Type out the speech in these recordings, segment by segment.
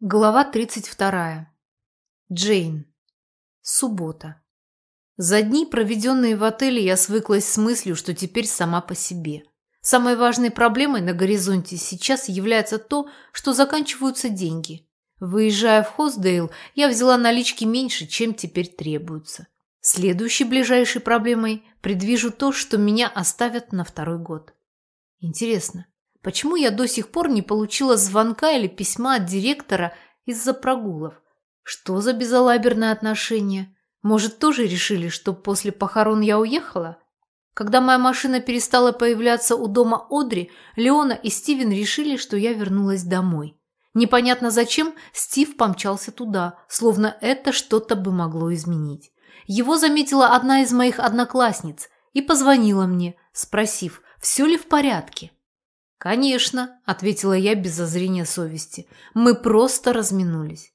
Глава 32. Джейн. Суббота. За дни, проведенные в отеле, я свыклась с мыслью, что теперь сама по себе. Самой важной проблемой на горизонте сейчас является то, что заканчиваются деньги. Выезжая в Хоздейл, я взяла налички меньше, чем теперь требуется. Следующей ближайшей проблемой предвижу то, что меня оставят на второй год. Интересно, Почему я до сих пор не получила звонка или письма от директора из-за прогулов? Что за безалаберное отношение? Может, тоже решили, что после похорон я уехала? Когда моя машина перестала появляться у дома Одри, Леона и Стивен решили, что я вернулась домой. Непонятно зачем Стив помчался туда, словно это что-то бы могло изменить. Его заметила одна из моих одноклассниц и позвонила мне, спросив, все ли в порядке. «Конечно», – ответила я без зазрения совести. «Мы просто разминулись».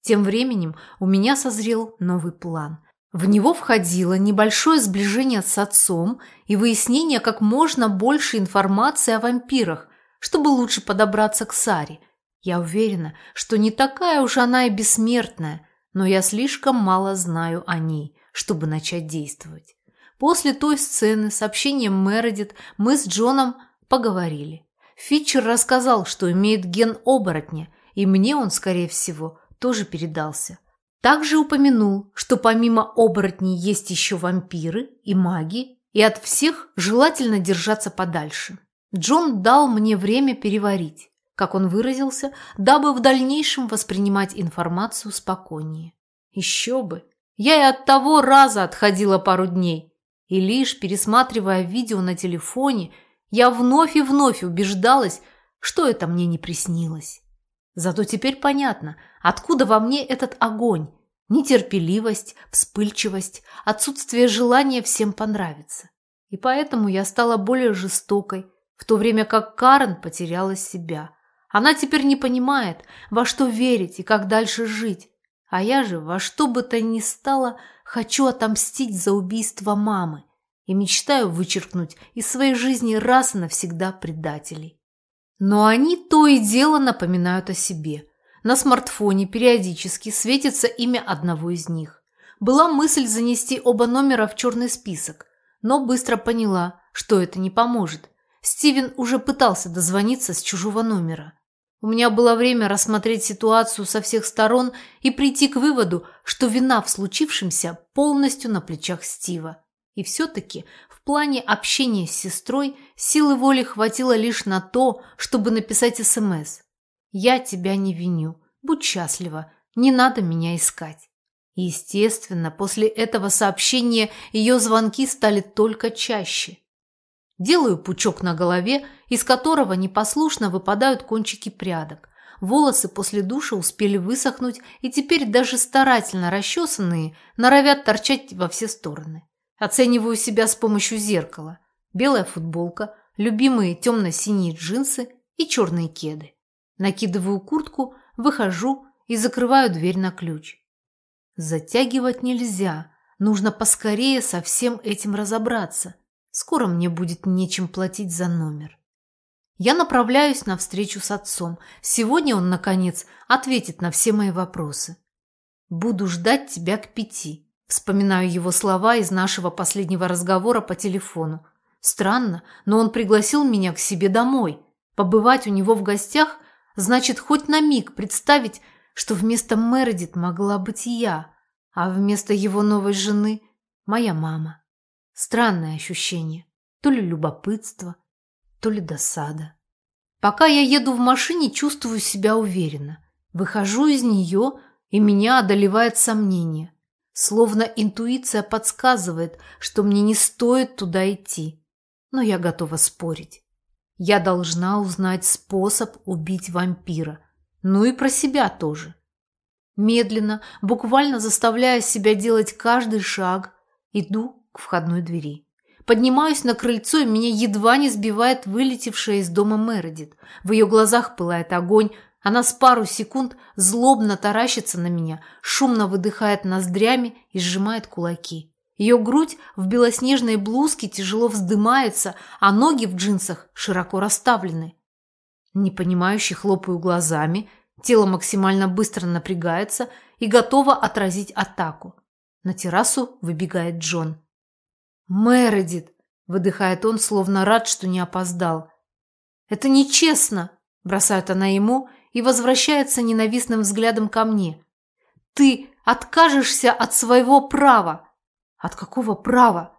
Тем временем у меня созрел новый план. В него входило небольшое сближение с отцом и выяснение как можно больше информации о вампирах, чтобы лучше подобраться к Саре. Я уверена, что не такая уж она и бессмертная, но я слишком мало знаю о ней, чтобы начать действовать. После той сцены с общением Мередит мы с Джоном поговорили. Фитчер рассказал, что имеет ген оборотня, и мне он, скорее всего, тоже передался. Также упомянул, что помимо оборотней есть еще вампиры и маги, и от всех желательно держаться подальше. Джон дал мне время переварить, как он выразился, дабы в дальнейшем воспринимать информацию спокойнее. Еще бы! Я и от того раза отходила пару дней, и лишь пересматривая видео на телефоне я вновь и вновь убеждалась, что это мне не приснилось. Зато теперь понятно, откуда во мне этот огонь, нетерпеливость, вспыльчивость, отсутствие желания всем понравиться. И поэтому я стала более жестокой, в то время как Карен потеряла себя. Она теперь не понимает, во что верить и как дальше жить. А я же во что бы то ни стало хочу отомстить за убийство мамы и мечтаю вычеркнуть из своей жизни раз и навсегда предателей. Но они то и дело напоминают о себе. На смартфоне периодически светится имя одного из них. Была мысль занести оба номера в черный список, но быстро поняла, что это не поможет. Стивен уже пытался дозвониться с чужого номера. У меня было время рассмотреть ситуацию со всех сторон и прийти к выводу, что вина в случившемся полностью на плечах Стива. И все-таки в плане общения с сестрой силы воли хватило лишь на то, чтобы написать СМС. «Я тебя не виню. Будь счастлива. Не надо меня искать». Естественно, после этого сообщения ее звонки стали только чаще. Делаю пучок на голове, из которого непослушно выпадают кончики прядок. Волосы после душа успели высохнуть и теперь даже старательно расчесанные норовят торчать во все стороны. Оцениваю себя с помощью зеркала. Белая футболка, любимые темно-синие джинсы и черные кеды. Накидываю куртку, выхожу и закрываю дверь на ключ. Затягивать нельзя. Нужно поскорее со всем этим разобраться. Скоро мне будет нечем платить за номер. Я направляюсь на встречу с отцом. Сегодня он, наконец, ответит на все мои вопросы. Буду ждать тебя к пяти. Вспоминаю его слова из нашего последнего разговора по телефону. Странно, но он пригласил меня к себе домой. Побывать у него в гостях значит хоть на миг представить, что вместо Мередит могла быть я, а вместо его новой жены – моя мама. Странное ощущение. То ли любопытство, то ли досада. Пока я еду в машине, чувствую себя уверенно. Выхожу из нее, и меня одолевает сомнение. Словно интуиция подсказывает, что мне не стоит туда идти. Но я готова спорить. Я должна узнать способ убить вампира. Ну и про себя тоже. Медленно, буквально заставляя себя делать каждый шаг, иду к входной двери. Поднимаюсь на крыльцо, и меня едва не сбивает вылетевшая из дома Мередит. В ее глазах пылает огонь, она с пару секунд злобно таращится на меня, шумно выдыхает ноздрями и сжимает кулаки. Ее грудь в белоснежной блузке тяжело вздымается, а ноги в джинсах широко расставлены. Непонимающе хлопаю глазами, Тело максимально быстро напрягается и готово отразить атаку. На террасу выбегает Джон. «Мередит!» – выдыхает он, словно рад, что не опоздал. «Это нечестно!» – бросает она ему и возвращается ненавистным взглядом ко мне. «Ты откажешься от своего права!» «От какого права?»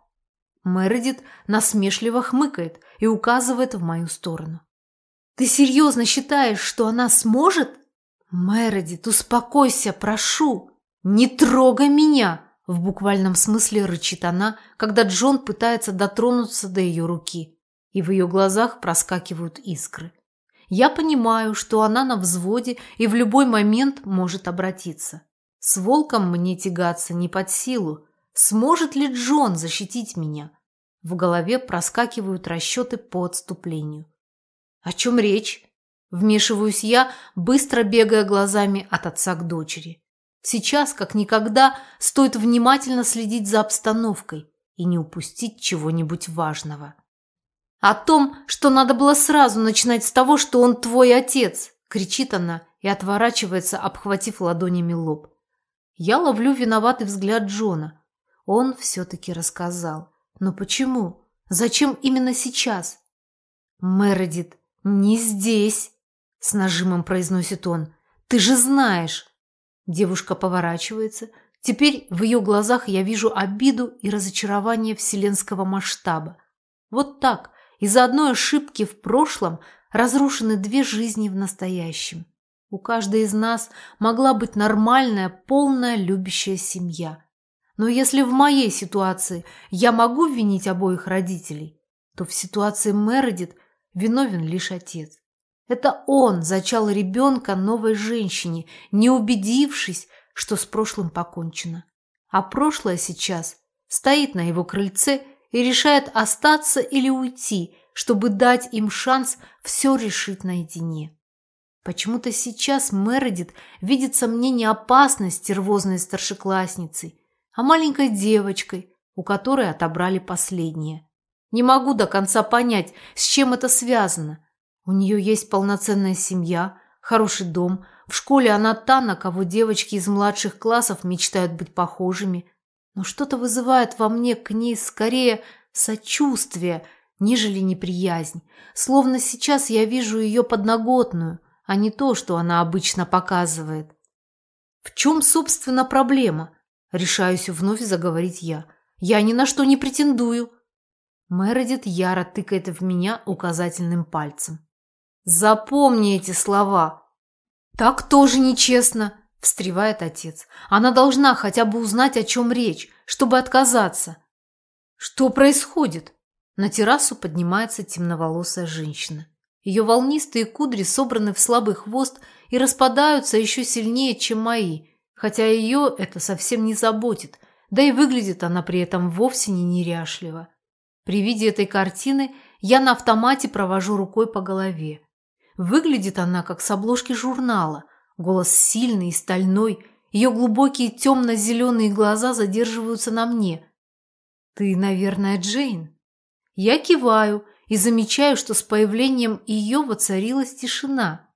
Мередит насмешливо хмыкает и указывает в мою сторону. «Ты серьезно считаешь, что она сможет?» «Мередит, успокойся, прошу! Не трогай меня!» В буквальном смысле рычит она, когда Джон пытается дотронуться до ее руки, и в ее глазах проскакивают искры. Я понимаю, что она на взводе и в любой момент может обратиться. С волком мне тягаться не под силу. Сможет ли Джон защитить меня? В голове проскакивают расчеты по отступлению. О чем речь? Вмешиваюсь я, быстро бегая глазами от отца к дочери. Сейчас, как никогда, стоит внимательно следить за обстановкой и не упустить чего-нибудь важного. «О том, что надо было сразу начинать с того, что он твой отец!» – кричит она и отворачивается, обхватив ладонями лоб. Я ловлю виноватый взгляд Джона. Он все-таки рассказал. Но почему? Зачем именно сейчас? «Мередит, не здесь!» – с нажимом произносит он. «Ты же знаешь!» Девушка поворачивается. Теперь в ее глазах я вижу обиду и разочарование вселенского масштаба. Вот так, из-за одной ошибки в прошлом разрушены две жизни в настоящем. У каждой из нас могла быть нормальная, полная, любящая семья. Но если в моей ситуации я могу винить обоих родителей, то в ситуации Мередит виновен лишь отец. Это он зачал ребенка новой женщине, не убедившись, что с прошлым покончено. А прошлое сейчас стоит на его крыльце и решает остаться или уйти, чтобы дать им шанс все решить наедине. Почему-то сейчас Мередит видится мне не опасной стервозной старшеклассницей, а маленькой девочкой, у которой отобрали последнее. Не могу до конца понять, с чем это связано, у нее есть полноценная семья, хороший дом. В школе она та, на кого девочки из младших классов мечтают быть похожими. Но что-то вызывает во мне к ней скорее сочувствие, нежели неприязнь. Словно сейчас я вижу ее подноготную, а не то, что она обычно показывает. В чем, собственно, проблема? Решаюсь вновь заговорить я. Я ни на что не претендую. Мередит яро тыкает в меня указательным пальцем. Запомни эти слова. Так тоже нечестно, встревает отец. Она должна хотя бы узнать, о чем речь, чтобы отказаться. Что происходит? На террасу поднимается темноволосая женщина. Ее волнистые кудри собраны в слабый хвост и распадаются еще сильнее, чем мои, хотя ее это совсем не заботит, да и выглядит она при этом вовсе не неряшливо. При виде этой картины я на автомате провожу рукой по голове. Выглядит она, как с обложки журнала. Голос сильный и стальной. Ее глубокие темно-зеленые глаза задерживаются на мне. «Ты, наверное, Джейн?» Я киваю и замечаю, что с появлением ее воцарилась тишина.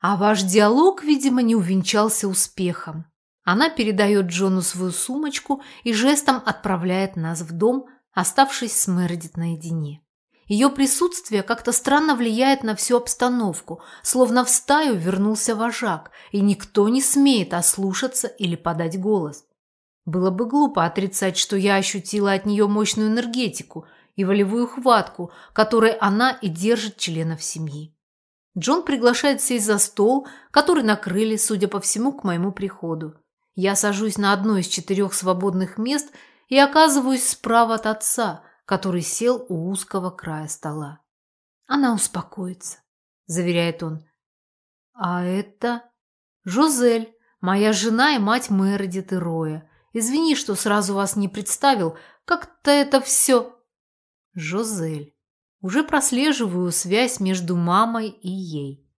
А ваш диалог, видимо, не увенчался успехом. Она передает Джону свою сумочку и жестом отправляет нас в дом, оставшись с Мередит наедине. Ее присутствие как-то странно влияет на всю обстановку, словно в стаю вернулся вожак, и никто не смеет ослушаться или подать голос. Было бы глупо отрицать, что я ощутила от нее мощную энергетику и волевую хватку, которой она и держит членов семьи. Джон приглашает сесть за стол, который накрыли, судя по всему, к моему приходу. Я сажусь на одно из четырех свободных мест и оказываюсь справа от отца – который сел у узкого края стола. «Она успокоится», – заверяет он. «А это Жозель, моя жена и мать Мередит и Роя. Извини, что сразу вас не представил. Как-то это все...» «Жозель. Уже прослеживаю связь между мамой и ей».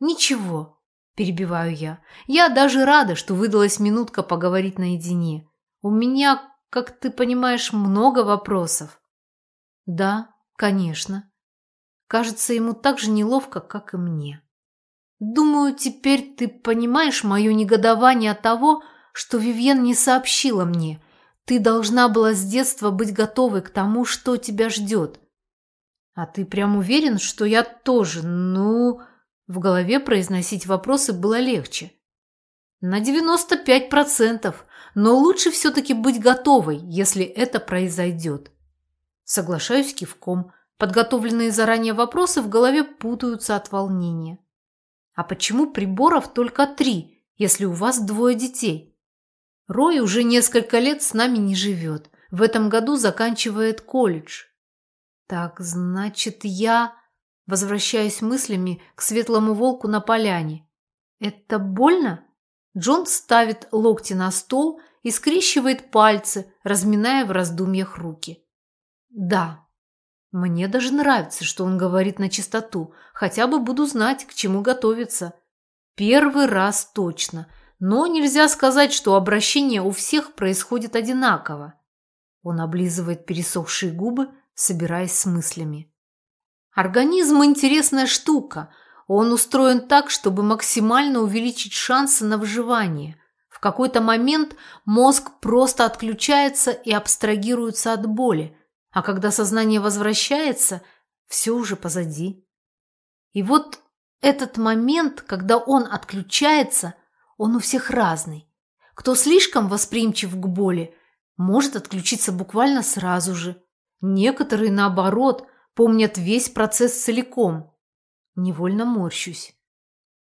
«Ничего», – перебиваю я. «Я даже рада, что выдалась минутка поговорить наедине. У меня, как ты понимаешь, много вопросов». Да, конечно. Кажется, ему так же неловко, как и мне. Думаю, теперь ты понимаешь мое негодование от того, что Вивьен не сообщила мне. Ты должна была с детства быть готовой к тому, что тебя ждет. А ты прям уверен, что я тоже, ну... В голове произносить вопросы было легче. На 95%, но лучше все-таки быть готовой, если это произойдет. Соглашаюсь кивком. Подготовленные заранее вопросы в голове путаются от волнения. А почему приборов только три, если у вас двое детей? Рой уже несколько лет с нами не живет. В этом году заканчивает колледж. Так, значит, я возвращаюсь мыслями к светлому волку на поляне. Это больно? Джон ставит локти на стол и скрещивает пальцы, разминая в раздумьях руки. Да, мне даже нравится, что он говорит на чистоту, хотя бы буду знать, к чему готовиться. Первый раз точно, но нельзя сказать, что обращение у всех происходит одинаково. Он облизывает пересохшие губы, собираясь с мыслями. Организм – интересная штука. Он устроен так, чтобы максимально увеличить шансы на выживание. В какой-то момент мозг просто отключается и абстрагируется от боли, а когда сознание возвращается, все уже позади. И вот этот момент, когда он отключается, он у всех разный. Кто слишком восприимчив к боли, может отключиться буквально сразу же. Некоторые, наоборот, помнят весь процесс целиком. Невольно морщусь.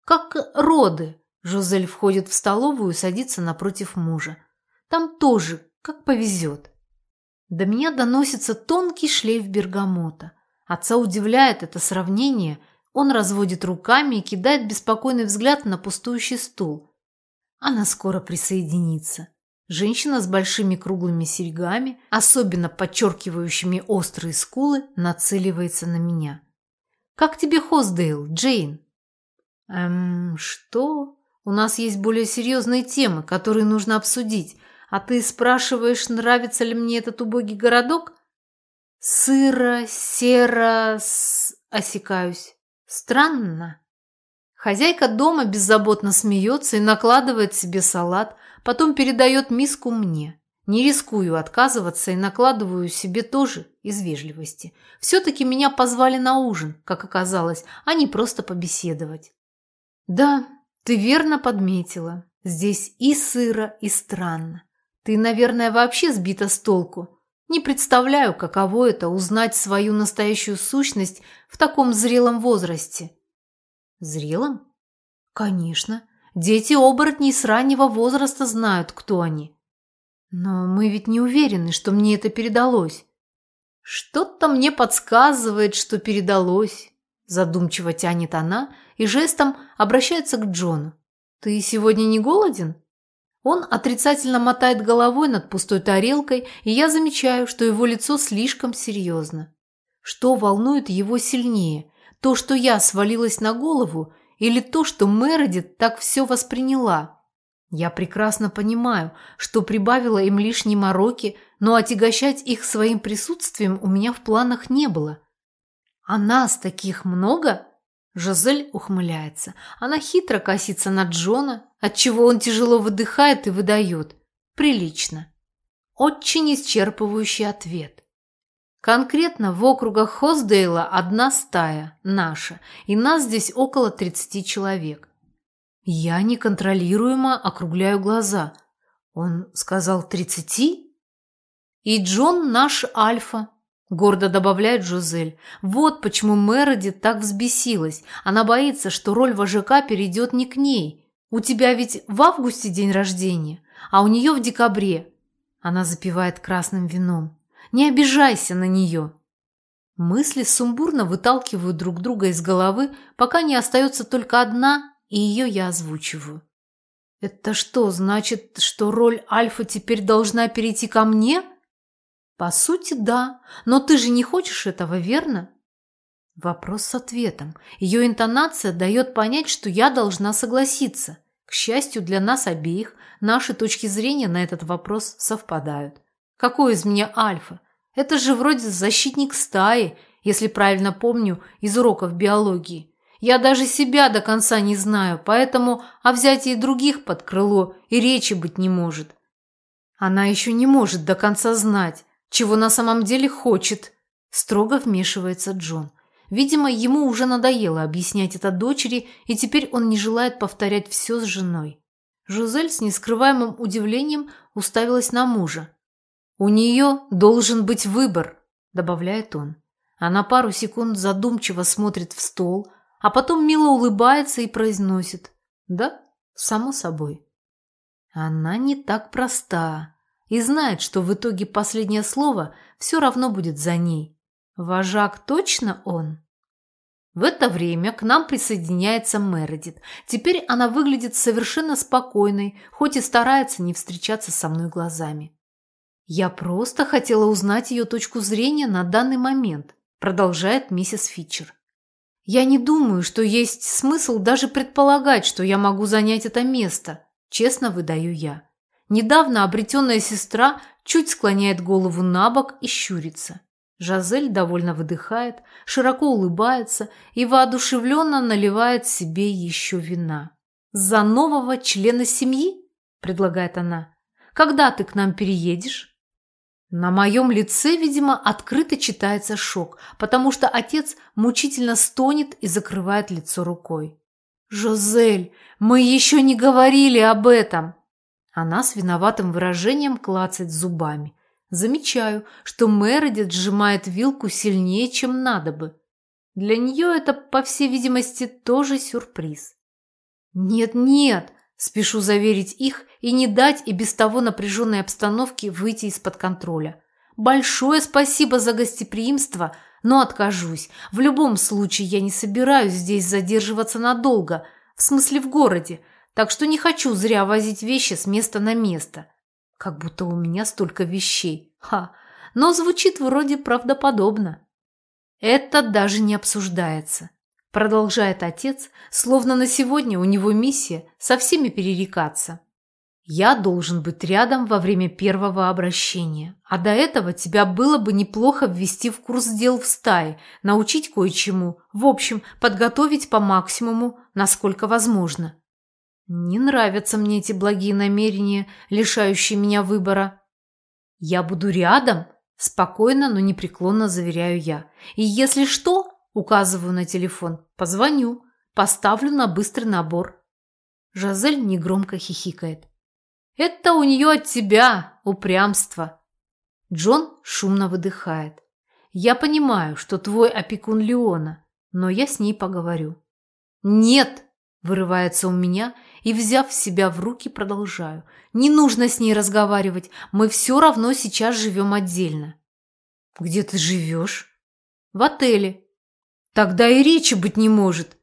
Как роды. Жозель входит в столовую и садится напротив мужа. Там тоже, как повезет. До меня доносится тонкий шлейф бергамота. Отца удивляет это сравнение. Он разводит руками и кидает беспокойный взгляд на пустующий стул. Она скоро присоединится. Женщина с большими круглыми серьгами, особенно подчеркивающими острые скулы, нацеливается на меня. «Как тебе Хоздейл, Джейн?» «Эм, что? У нас есть более серьезные темы, которые нужно обсудить, а ты спрашиваешь, нравится ли мне этот убогий городок?» «Сыро, серо, с... осекаюсь. Странно». Хозяйка дома беззаботно смеется и накладывает себе салат – Потом передает миску мне. Не рискую отказываться и накладываю себе тоже из вежливости. Все-таки меня позвали на ужин, как оказалось, а не просто побеседовать. Да, ты верно подметила. Здесь и сыро, и странно. Ты, наверное, вообще сбита с толку. Не представляю, каково это узнать свою настоящую сущность в таком зрелом возрасте. Зрелом? Конечно. Дети оборотней с раннего возраста знают, кто они. Но мы ведь не уверены, что мне это передалось. Что-то мне подсказывает, что передалось. Задумчиво тянет она и жестом обращается к Джону. Ты сегодня не голоден? Он отрицательно мотает головой над пустой тарелкой, и я замечаю, что его лицо слишком серьезно. Что волнует его сильнее? То, что я свалилась на голову, или то, что Мередит так все восприняла. Я прекрасно понимаю, что прибавила им лишние мороки, но отягощать их своим присутствием у меня в планах не было. А нас таких много? Жизель ухмыляется. Она хитро косится на Джона, отчего он тяжело выдыхает и выдает. Прилично. Очень исчерпывающий ответ. Конкретно в округах Хоздейла одна стая, наша, и нас здесь около 30 человек. Я неконтролируемо округляю глаза. Он сказал «тридцати?» «И Джон наш Альфа», – гордо добавляет Жозель. «Вот почему Мереди так взбесилась. Она боится, что роль вожака перейдет не к ней. У тебя ведь в августе день рождения, а у нее в декабре». Она запивает красным вином. Не обижайся на нее. Мысли сумбурно выталкивают друг друга из головы, пока не остается только одна, и ее я озвучиваю. Это что, значит, что роль Альфа теперь должна перейти ко мне? По сути, да. Но ты же не хочешь этого, верно? Вопрос с ответом. Ее интонация дает понять, что я должна согласиться. К счастью для нас обеих, наши точки зрения на этот вопрос совпадают. Какой из меня альфа? Это же вроде защитник стаи, если правильно помню, из уроков биологии. Я даже себя до конца не знаю, поэтому о взятии других под крыло и речи быть не может. Она еще не может до конца знать, чего на самом деле хочет. Строго вмешивается Джон. Видимо, ему уже надоело объяснять это дочери, и теперь он не желает повторять все с женой. Жузель с нескрываемым удивлением уставилась на мужа. «У нее должен быть выбор», – добавляет он. Она пару секунд задумчиво смотрит в стол, а потом мило улыбается и произносит «Да, само собой». Она не так проста и знает, что в итоге последнее слово все равно будет за ней. Вожак точно он? В это время к нам присоединяется Мередит. Теперь она выглядит совершенно спокойной, хоть и старается не встречаться со мной глазами. Я просто хотела узнать ее точку зрения на данный момент, продолжает миссис Фитчер. Я не думаю, что есть смысл даже предполагать, что я могу занять это место, честно выдаю я. Недавно обретенная сестра чуть склоняет голову на бок и щурится. Жазель довольно выдыхает, широко улыбается и воодушевленно наливает себе еще вина. «За нового члена семьи?» – предлагает она. «Когда ты к нам переедешь?» На моем лице, видимо, открыто читается шок, потому что отец мучительно стонет и закрывает лицо рукой. «Жозель, мы еще не говорили об этом!» Она с виноватым выражением клацает зубами. Замечаю, что Мередит сжимает вилку сильнее, чем надо бы. Для нее это, по всей видимости, тоже сюрприз. «Нет-нет», – спешу заверить их и не дать и без того напряженной обстановке выйти из-под контроля. «Большое спасибо за гостеприимство, но откажусь. В любом случае я не собираюсь здесь задерживаться надолго, в смысле в городе, так что не хочу зря возить вещи с места на место». Как будто у меня столько вещей. Ха! Но звучит вроде правдоподобно. Это даже не обсуждается. Продолжает отец, словно на сегодня у него миссия со всеми перерекаться. Я должен быть рядом во время первого обращения. А до этого тебя было бы неплохо ввести в курс дел в стае, научить кое-чему, в общем, подготовить по максимуму, насколько возможно. Не нравятся мне эти благие намерения, лишающие меня выбора. Я буду рядом, спокойно, но непреклонно заверяю я. И если что, указываю на телефон, позвоню, поставлю на быстрый набор. Жазель негромко хихикает. Это у нее от тебя, упрямство. Джон шумно выдыхает. Я понимаю, что твой опекун Леона, но я с ней поговорю. Нет, вырывается у меня, и, взяв себя в руки, продолжаю. «Не нужно с ней разговаривать. Мы все равно сейчас живем отдельно». «Где ты живешь?» «В отеле». «Тогда и речи быть не может».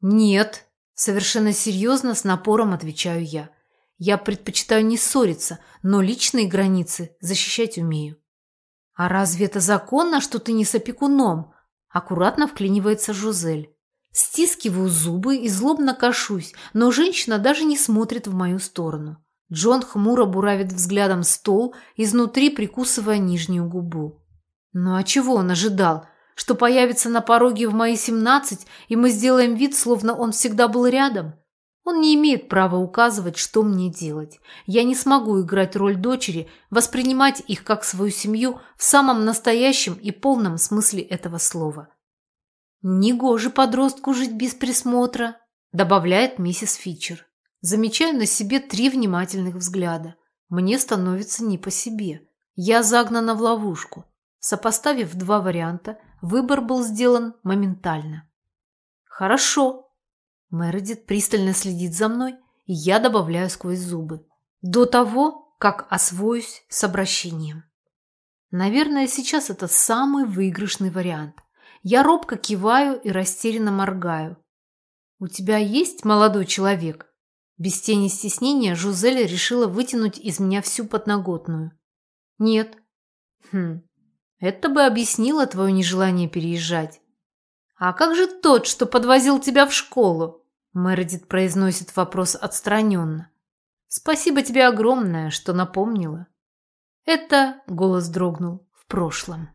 «Нет», – совершенно серьезно с напором отвечаю я. «Я предпочитаю не ссориться, но личные границы защищать умею». «А разве это законно, что ты не с опекуном?» – аккуратно вклинивается Жузель. Стискиваю зубы и злобно кашусь, но женщина даже не смотрит в мою сторону. Джон хмуро буравит взглядом стол, изнутри прикусывая нижнюю губу. Ну а чего он ожидал? Что появится на пороге в мои семнадцать, и мы сделаем вид, словно он всегда был рядом? Он не имеет права указывать, что мне делать. Я не смогу играть роль дочери, воспринимать их как свою семью в самом настоящем и полном смысле этого слова. «Негоже подростку жить без присмотра», – добавляет миссис Фитчер. Замечаю на себе три внимательных взгляда. Мне становится не по себе. Я загнана в ловушку. Сопоставив два варианта, выбор был сделан моментально. «Хорошо». Мередит пристально следит за мной, и я добавляю сквозь зубы. До того, как освоюсь с обращением. Наверное, сейчас это самый выигрышный вариант. Я робко киваю и растерянно моргаю. «У тебя есть молодой человек?» Без тени стеснения Жузеля решила вытянуть из меня всю подноготную. «Нет». «Хм, это бы объяснило твое нежелание переезжать». «А как же тот, что подвозил тебя в школу?» Мередит произносит вопрос отстраненно. «Спасибо тебе огромное, что напомнила». «Это...» — голос дрогнул. «В прошлом».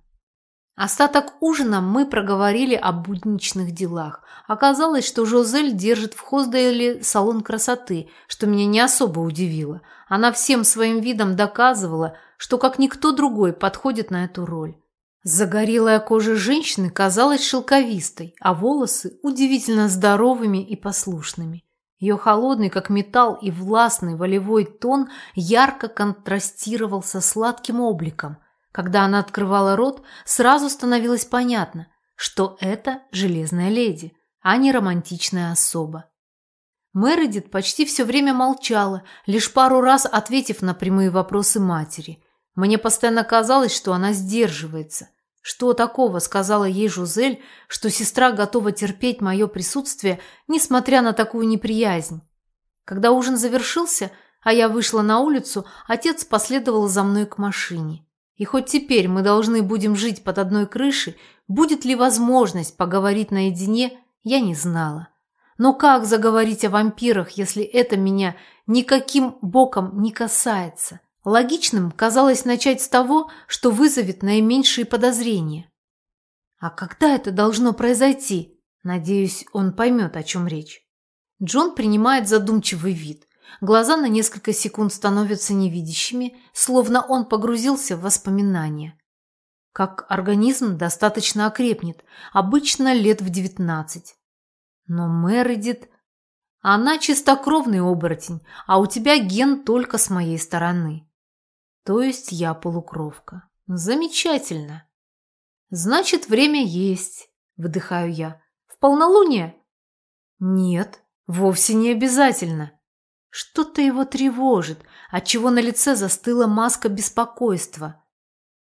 Остаток ужина мы проговорили о будничных делах. Оказалось, что Жозель держит в Хоздейле салон красоты, что меня не особо удивило. Она всем своим видом доказывала, что как никто другой подходит на эту роль. Загорелая кожа женщины казалась шелковистой, а волосы удивительно здоровыми и послушными. Ее холодный, как металл, и властный волевой тон ярко контрастировал со сладким обликом – когда она открывала рот, сразу становилось понятно, что это железная леди, а не романтичная особа. Мередит почти все время молчала, лишь пару раз ответив на прямые вопросы матери. Мне постоянно казалось, что она сдерживается. Что такого сказала ей Жузель, что сестра готова терпеть мое присутствие, несмотря на такую неприязнь? Когда ужин завершился, а я вышла на улицу, отец последовал за мной к машине. И хоть теперь мы должны будем жить под одной крышей, будет ли возможность поговорить наедине, я не знала. Но как заговорить о вампирах, если это меня никаким боком не касается? Логичным казалось начать с того, что вызовет наименьшие подозрения. А когда это должно произойти? Надеюсь, он поймет, о чем речь. Джон принимает задумчивый вид. Глаза на несколько секунд становятся невидящими, словно он погрузился в воспоминания. Как организм достаточно окрепнет, обычно лет в девятнадцать. Но Мередит... Она чистокровный оборотень, а у тебя ген только с моей стороны. То есть я полукровка. Замечательно. Значит, время есть, выдыхаю я. В полнолуние? Нет, вовсе не обязательно. Что-то его тревожит, отчего на лице застыла маска беспокойства.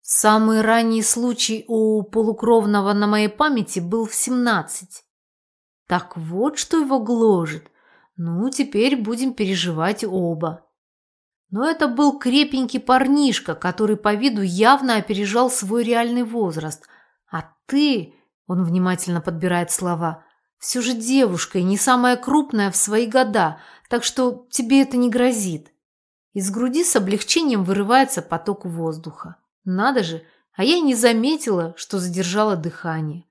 Самый ранний случай у полукровного на моей памяти был в семнадцать. Так вот, что его гложет. Ну, теперь будем переживать оба. Но это был крепенький парнишка, который по виду явно опережал свой реальный возраст. А ты, он внимательно подбирает слова, все же девушка и не самая крупная в свои года, так что тебе это не грозит. Из груди с облегчением вырывается поток воздуха. Надо же, а я не заметила, что задержала дыхание.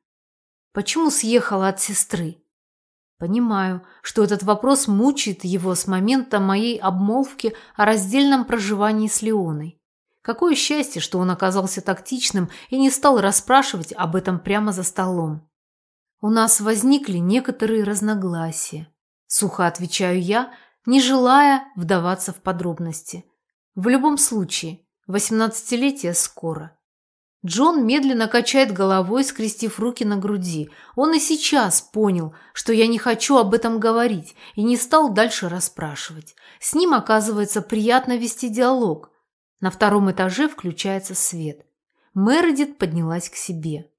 Почему съехала от сестры? Понимаю, что этот вопрос мучает его с момента моей обмолвки о раздельном проживании с Леоной. Какое счастье, что он оказался тактичным и не стал расспрашивать об этом прямо за столом. У нас возникли некоторые разногласия. Сухо отвечаю я, не желая вдаваться в подробности. В любом случае, восемнадцатилетие скоро. Джон медленно качает головой, скрестив руки на груди. Он и сейчас понял, что я не хочу об этом говорить, и не стал дальше расспрашивать. С ним, оказывается, приятно вести диалог. На втором этаже включается свет. Мередит поднялась к себе.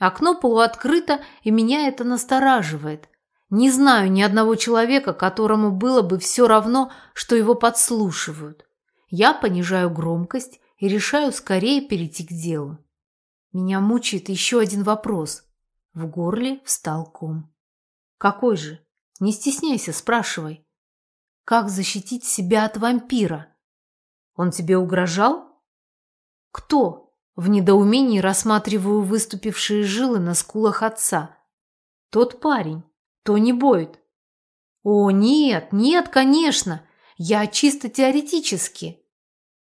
Окно полуоткрыто, и меня это настораживает. Не знаю ни одного человека, которому было бы все равно, что его подслушивают. Я понижаю громкость и решаю скорее перейти к делу. Меня мучает еще один вопрос. В горле встал ком. Какой же? Не стесняйся, спрашивай. Как защитить себя от вампира? Он тебе угрожал? Кто? В недоумении рассматриваю выступившие жилы на скулах отца. Тот парень. Тони Бойд. О, нет, нет, конечно. Я чисто теоретически.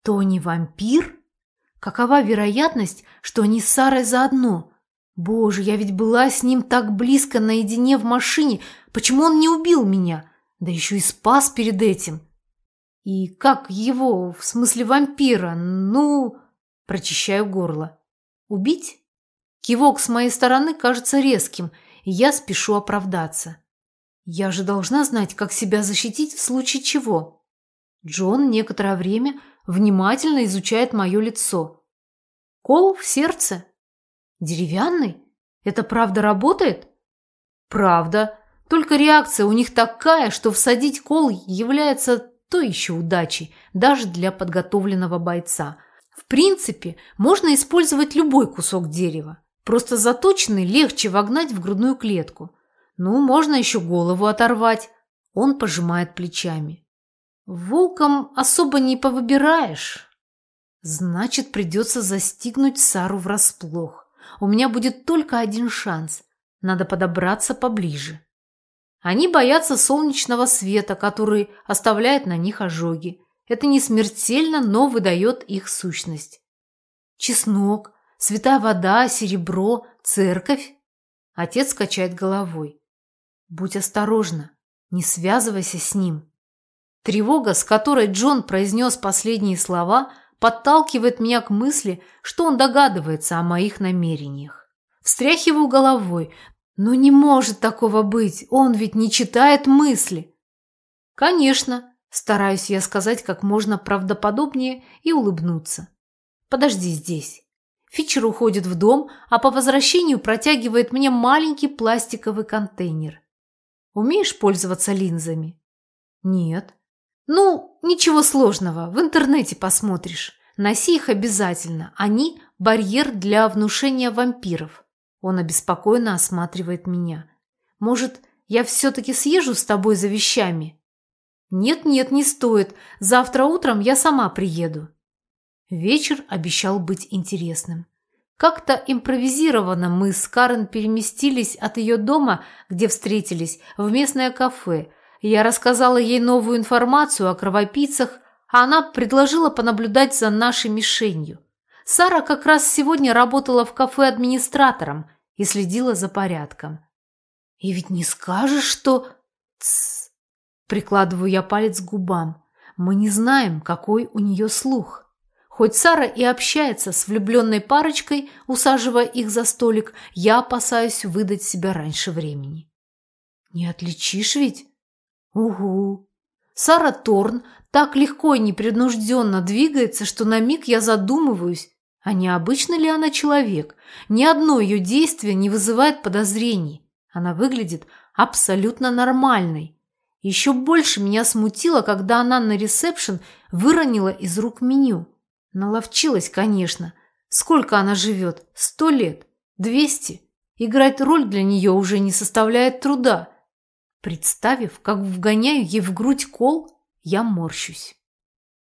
Тони вампир? Какова вероятность, что они с Сарой заодно? Боже, я ведь была с ним так близко наедине в машине. Почему он не убил меня? Да еще и спас перед этим. И как его, в смысле вампира, ну... Прочищаю горло. Убить? Кивок с моей стороны кажется резким – я спешу оправдаться. Я же должна знать, как себя защитить в случае чего. Джон некоторое время внимательно изучает мое лицо. Кол в сердце? Деревянный? Это правда работает? Правда. Только реакция у них такая, что всадить кол является то еще удачей, даже для подготовленного бойца. В принципе, можно использовать любой кусок дерева. Просто заточенный легче вогнать в грудную клетку. Ну, можно еще голову оторвать. Он пожимает плечами. Волком особо не повыбираешь. Значит, придется застигнуть Сару врасплох. У меня будет только один шанс. Надо подобраться поближе. Они боятся солнечного света, который оставляет на них ожоги. Это не смертельно, но выдает их сущность. Чеснок, святая вода, серебро, церковь. Отец качает головой. Будь осторожна, не связывайся с ним. Тревога, с которой Джон произнес последние слова, подталкивает меня к мысли, что он догадывается о моих намерениях. Встряхиваю головой, но не может такого быть, он ведь не читает мысли. Конечно, стараюсь я сказать как можно правдоподобнее и улыбнуться. Подожди здесь. Фичер уходит в дом, а по возвращению протягивает мне маленький пластиковый контейнер. Умеешь пользоваться линзами? Нет. Ну, ничего сложного, в интернете посмотришь. Носи их обязательно. Они – барьер для внушения вампиров. Он обеспокоенно осматривает меня. «Может, я все-таки съезжу с тобой за вещами?» «Нет-нет, не стоит. Завтра утром я сама приеду». Вечер обещал быть интересным. Как-то импровизированно мы с Карен переместились от ее дома, где встретились, в местное кафе. Я рассказала ей новую информацию о кровопийцах, а она предложила понаблюдать за нашей мишенью. Сара как раз сегодня работала в кафе администратором, и следила за порядком. И ведь не скажешь, что... Тссс. Прикладываю я палец к губам. Мы не знаем, какой у нее слух. Хоть Сара и общается с влюбленной парочкой, усаживая их за столик, я опасаюсь выдать себя раньше времени. Не отличишь ведь? Угу. Сара Торн так легко и непринужденно двигается, что на миг я задумываюсь, а не обычно ли она человек? Ни одно ее действие не вызывает подозрений. Она выглядит абсолютно нормальной. Еще больше меня смутило, когда она на ресепшн выронила из рук меню. Наловчилась, конечно. Сколько она живет? Сто лет? Двести? Играть роль для нее уже не составляет труда. Представив, как вгоняю ей в грудь кол, я морщусь.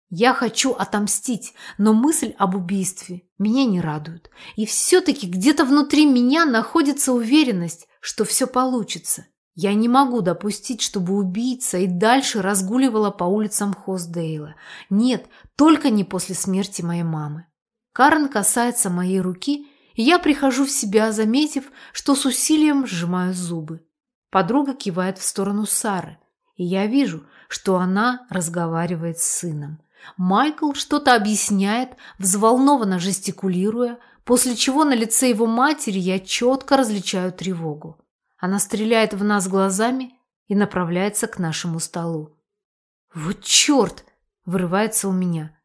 Я хочу отомстить, но мысль об убийстве меня не радует. И все-таки где-то внутри меня находится уверенность, что все получится. Я не могу допустить, чтобы убийца и дальше разгуливала по улицам Хоздейла. Нет, только не после смерти моей мамы. Карен касается моей руки, и я прихожу в себя, заметив, что с усилием сжимаю зубы. Подруга кивает в сторону Сары, и я вижу, что она разговаривает с сыном. Майкл что-то объясняет, взволнованно жестикулируя, после чего на лице его матери я четко различаю тревогу. Она стреляет в нас глазами и направляется к нашему столу. «Вот черт!» – вырывается у меня.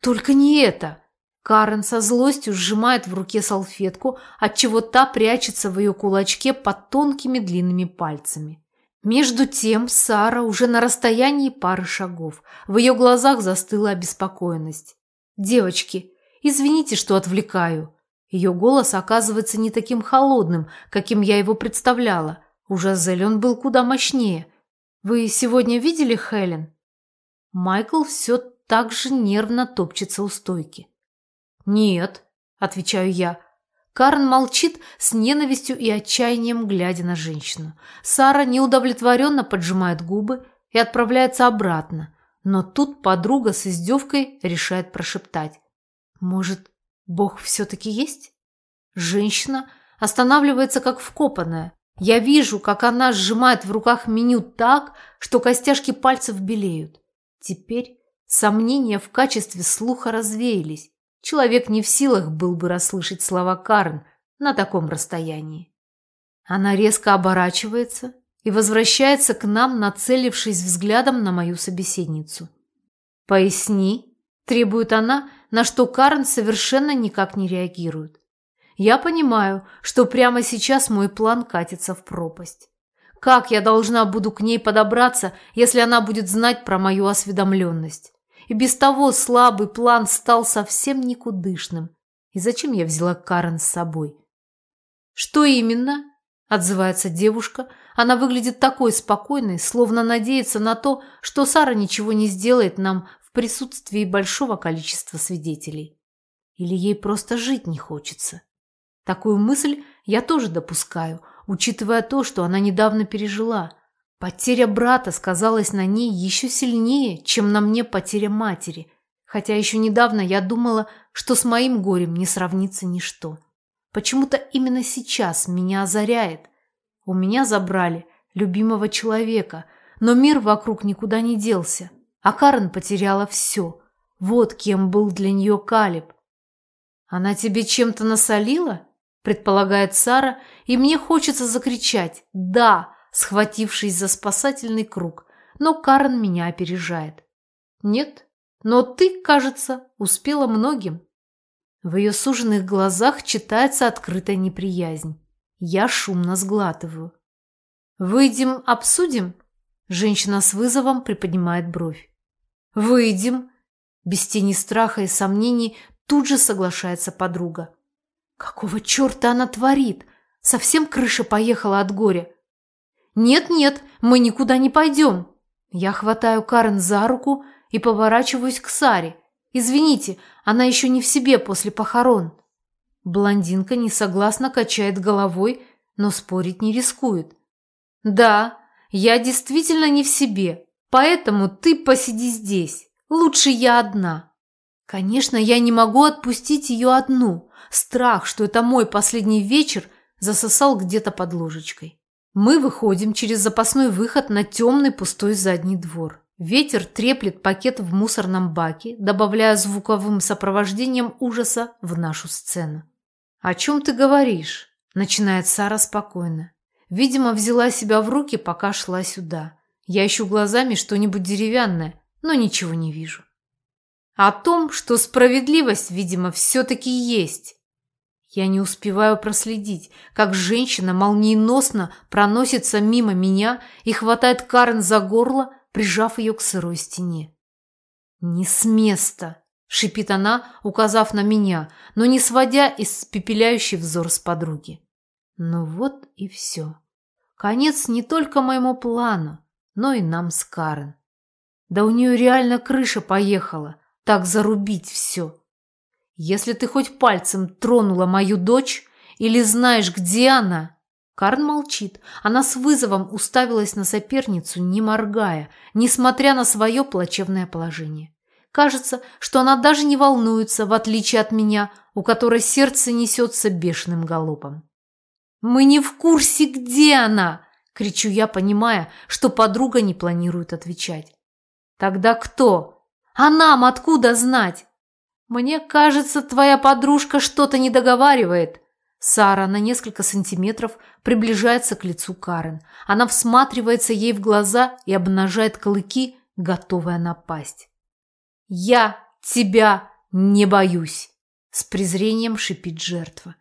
«Только не это!» Карен со злостью сжимает в руке салфетку, отчего та прячется в ее кулачке под тонкими длинными пальцами. Между тем Сара уже на расстоянии пары шагов. В ее глазах застыла обеспокоенность. «Девочки, извините, что отвлекаю». Ее голос оказывается не таким холодным, каким я его представляла. У Жазель он был куда мощнее. «Вы сегодня видели Хелен?» Майкл все так же нервно топчется у стойки. «Нет», — отвечаю я, Карн молчит с ненавистью и отчаянием, глядя на женщину. Сара неудовлетворенно поджимает губы и отправляется обратно. Но тут подруга с издевкой решает прошептать. «Может, Бог все-таки есть?» Женщина останавливается как вкопанная. Я вижу, как она сжимает в руках меню так, что костяшки пальцев белеют. Теперь сомнения в качестве слуха развеялись. Человек не в силах был бы расслышать слова Карн на таком расстоянии. Она резко оборачивается и возвращается к нам, нацелившись взглядом на мою собеседницу. «Поясни», – требует она, на что Карн совершенно никак не реагирует. Я понимаю, что прямо сейчас мой план катится в пропасть. Как я должна буду к ней подобраться, если она будет знать про мою осведомленность? и без того слабый план стал совсем никудышным. И зачем я взяла Карен с собой? «Что именно?» – отзывается девушка. Она выглядит такой спокойной, словно надеется на то, что Сара ничего не сделает нам присутствии большого количества свидетелей. Или ей просто жить не хочется. Такую мысль я тоже допускаю, учитывая то, что она недавно пережила. Потеря брата сказалась на ней еще сильнее, чем на мне потеря матери, хотя еще недавно я думала, что с моим горем не сравнится ничто. Почему-то именно сейчас меня озаряет. У меня забрали любимого человека, но мир вокруг никуда не делся, а Карен потеряла все. Вот кем был для нее Калиб. «Она тебе чем-то насолила?» – предполагает Сара, и мне хочется закричать «Да!», схватившись за спасательный круг, но Карен меня опережает. «Нет, но ты, кажется, успела многим». В ее суженных глазах читается открытая неприязнь. Я шумно сглатываю. «Выйдем, обсудим?» Женщина с вызовом приподнимает бровь. «Выйдем!» Без тени страха и сомнений тут же соглашается подруга. «Какого черта она творит? Совсем крыша поехала от горя!» «Нет-нет, мы никуда не пойдем!» Я хватаю Карен за руку и поворачиваюсь к Саре. Извините, она еще не в себе после похорон. Блондинка несогласно качает головой, но спорить не рискует. Да, я действительно не в себе, поэтому ты посиди здесь. Лучше я одна. Конечно, я не могу отпустить ее одну. Страх, что это мой последний вечер, засосал где-то под ложечкой. Мы выходим через запасной выход на темный пустой задний двор. Ветер треплет пакет в мусорном баке, добавляя звуковым сопровождением ужаса в нашу сцену. «О чем ты говоришь?» – начинает Сара спокойно. Видимо, взяла себя в руки, пока шла сюда. Я ищу глазами что-нибудь деревянное, но ничего не вижу. О том, что справедливость, видимо, все-таки есть. Я не успеваю проследить, как женщина молниеносно проносится мимо меня и хватает Карен за горло, прижав ее к сырой стене. «Не с места!» – шипит она, указав на меня, но не сводя испепеляющий взор с подруги. Ну вот и все. Конец не только моему плану, но и нам с Карен. Да у нее реально крыша поехала, так зарубить все. Если ты хоть пальцем тронула мою дочь или знаешь, где она, Карн молчит. Она с вызовом уставилась на соперницу, не моргая, несмотря на свое плачевное положение. Кажется, что она даже не волнуется, в отличие от меня, у которой сердце несется бешеным галопом. «Мы не в курсе, где она!» – кричу я, понимая, что подруга не планирует отвечать. «Тогда кто? А нам откуда знать?» «Мне кажется, твоя подружка что-то не договаривает», Сара на несколько сантиметров приближается к лицу Карен. Она всматривается ей в глаза и обнажает клыки, готовая напасть. «Я тебя не боюсь!» С презрением шипит жертва.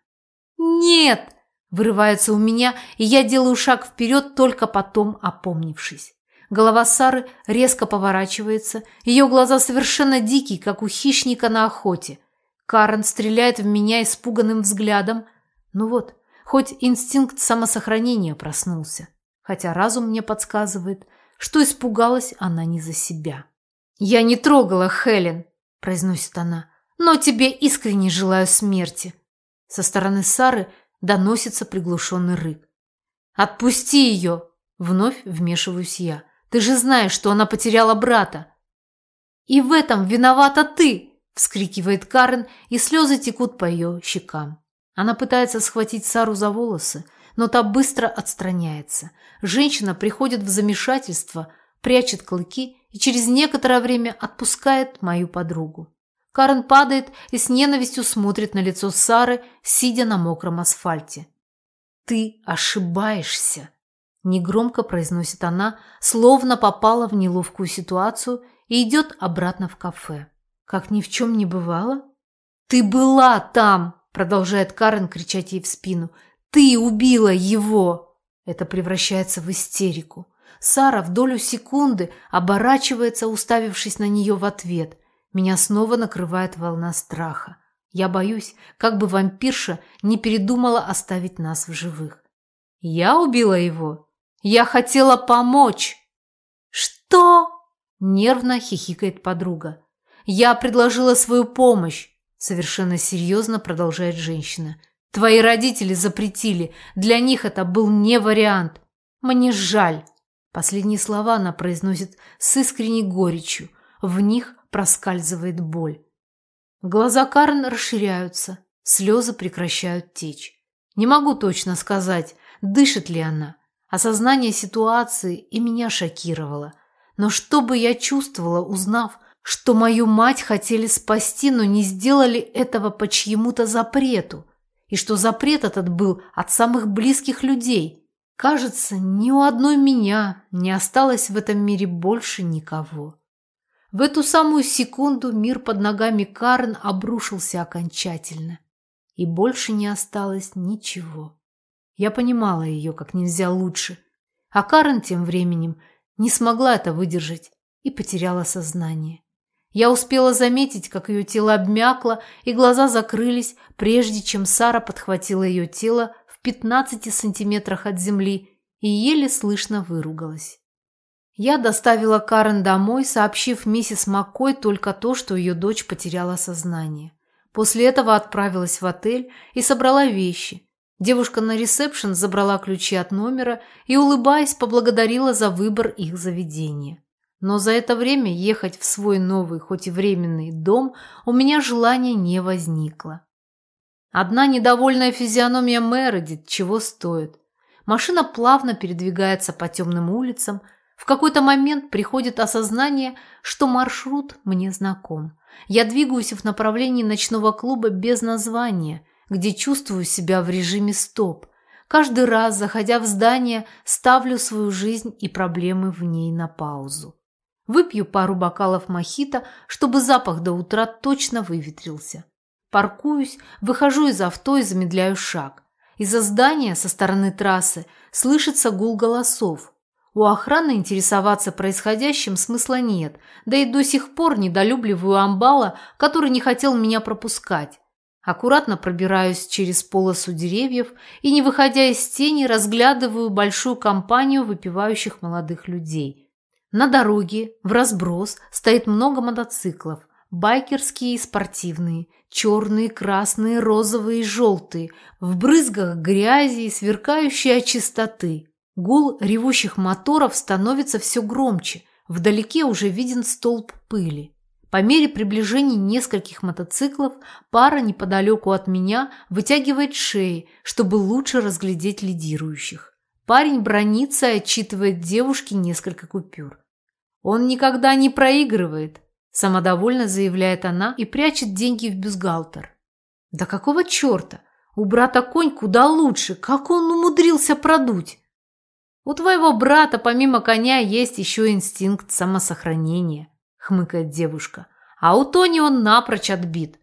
«Нет!» Вырывается у меня, и я делаю шаг вперед, только потом опомнившись. Голова Сары резко поворачивается, ее глаза совершенно дикие, как у хищника на охоте. Карен стреляет в меня испуганным взглядом – ну вот, хоть инстинкт самосохранения проснулся, хотя разум мне подсказывает, что испугалась она не за себя. «Я не трогала Хелен», – произносит она, – «но тебе искренне желаю смерти». Со стороны Сары доносится приглушенный рык. «Отпусти ее!» – вновь вмешиваюсь я. «Ты же знаешь, что она потеряла брата!» «И в этом виновата ты!» – вскрикивает Карен, и слезы текут по ее щекам. Она пытается схватить Сару за волосы, но та быстро отстраняется. Женщина приходит в замешательство, прячет клыки и через некоторое время отпускает мою подругу. Карен падает и с ненавистью смотрит на лицо Сары, сидя на мокром асфальте. «Ты ошибаешься!» – негромко произносит она, словно попала в неловкую ситуацию и идет обратно в кафе. Как ни в чем не бывало? «Ты была там!» Продолжает Карен кричать ей в спину. «Ты убила его!» Это превращается в истерику. Сара в долю секунды оборачивается, уставившись на нее в ответ. Меня снова накрывает волна страха. Я боюсь, как бы вампирша не передумала оставить нас в живых. Я убила его. Я хотела помочь. Что? Нервно хихикает подруга. Я предложила свою помощь. Совершенно серьезно продолжает женщина. Твои родители запретили. Для них это был не вариант. Мне жаль. Последние слова она произносит с искренней горечью. В них проскальзывает боль. Глаза Карен расширяются, слезы прекращают течь. Не могу точно сказать, дышит ли она. Осознание ситуации и меня шокировало. Но что бы я чувствовала, узнав, что мою мать хотели спасти, но не сделали этого по чьему-то запрету, и что запрет этот был от самых близких людей. Кажется, ни у одной меня не осталось в этом мире больше никого. В эту самую секунду мир под ногами Карен обрушился окончательно, и больше не осталось ничего. Я понимала ее как нельзя лучше, а Карен тем временем не смогла это выдержать и потеряла сознание. Я успела заметить, как ее тело обмякло и глаза закрылись, прежде чем Сара подхватила ее тело в 15 сантиметрах от земли и еле слышно выругалась. Я доставила Карен домой, сообщив миссис Маккой только то, что ее дочь потеряла сознание. После этого отправилась в отель и собрала вещи. Девушка на ресепшн забрала ключи от номера и, улыбаясь, поблагодарила за выбор их заведения. Но за это время ехать в свой новый, хоть и временный, дом у меня желания не возникло. Одна недовольная физиономия Мередит чего стоит. Машина плавно передвигается по темным улицам. В какой-то момент приходит осознание, что маршрут мне знаком. Я двигаюсь в направлении ночного клуба без названия, где чувствую себя в режиме стоп. Каждый раз, заходя в здание, ставлю свою жизнь и проблемы в ней на паузу. Выпью пару бокалов мохито, чтобы запах до утра точно выветрился. Паркуюсь, выхожу из авто и замедляю шаг. Из-за здания со стороны трассы слышится гул голосов. У охраны интересоваться происходящим смысла нет, да и до сих пор недолюбливаю амбала, который не хотел меня пропускать. Аккуратно пробираюсь через полосу деревьев и, не выходя из тени, разглядываю большую компанию выпивающих молодых людей – на дороге в разброс стоит много мотоциклов. Байкерские и спортивные, черные, красные, розовые и желтые, в брызгах грязи и сверкающие от чистоты. Гул ревущих моторов становится все громче, вдалеке уже виден столб пыли. По мере приближения нескольких мотоциклов пара неподалеку от меня вытягивает шеи, чтобы лучше разглядеть лидирующих. Парень бронится и отчитывает девушке несколько купюр. «Он никогда не проигрывает», – самодовольно заявляет она и прячет деньги в бюстгальтер. «Да какого черта? У брата конь куда лучше. Как он умудрился продуть?» «У твоего брата помимо коня есть еще инстинкт самосохранения», – хмыкает девушка. «А у Тони он напрочь отбит.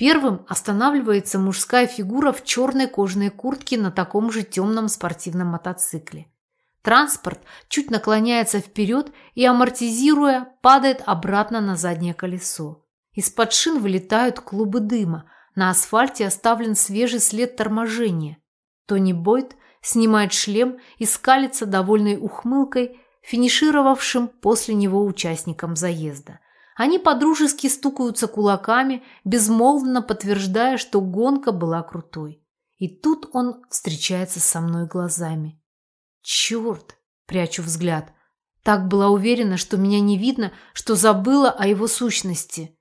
Первым останавливается мужская фигура в черной кожаной куртке на таком же темном спортивном мотоцикле. Транспорт чуть наклоняется вперед и, амортизируя, падает обратно на заднее колесо. Из-под шин вылетают клубы дыма. На асфальте оставлен свежий след торможения. Тони Бойд снимает шлем и скалится довольной ухмылкой, финишировавшим после него участникам заезда – они подружески стукаются кулаками, безмолвно подтверждая, что гонка была крутой. И тут он встречается со мной глазами. Черт! Прячу взгляд. Так была уверена, что меня не видно, что забыла о его сущности.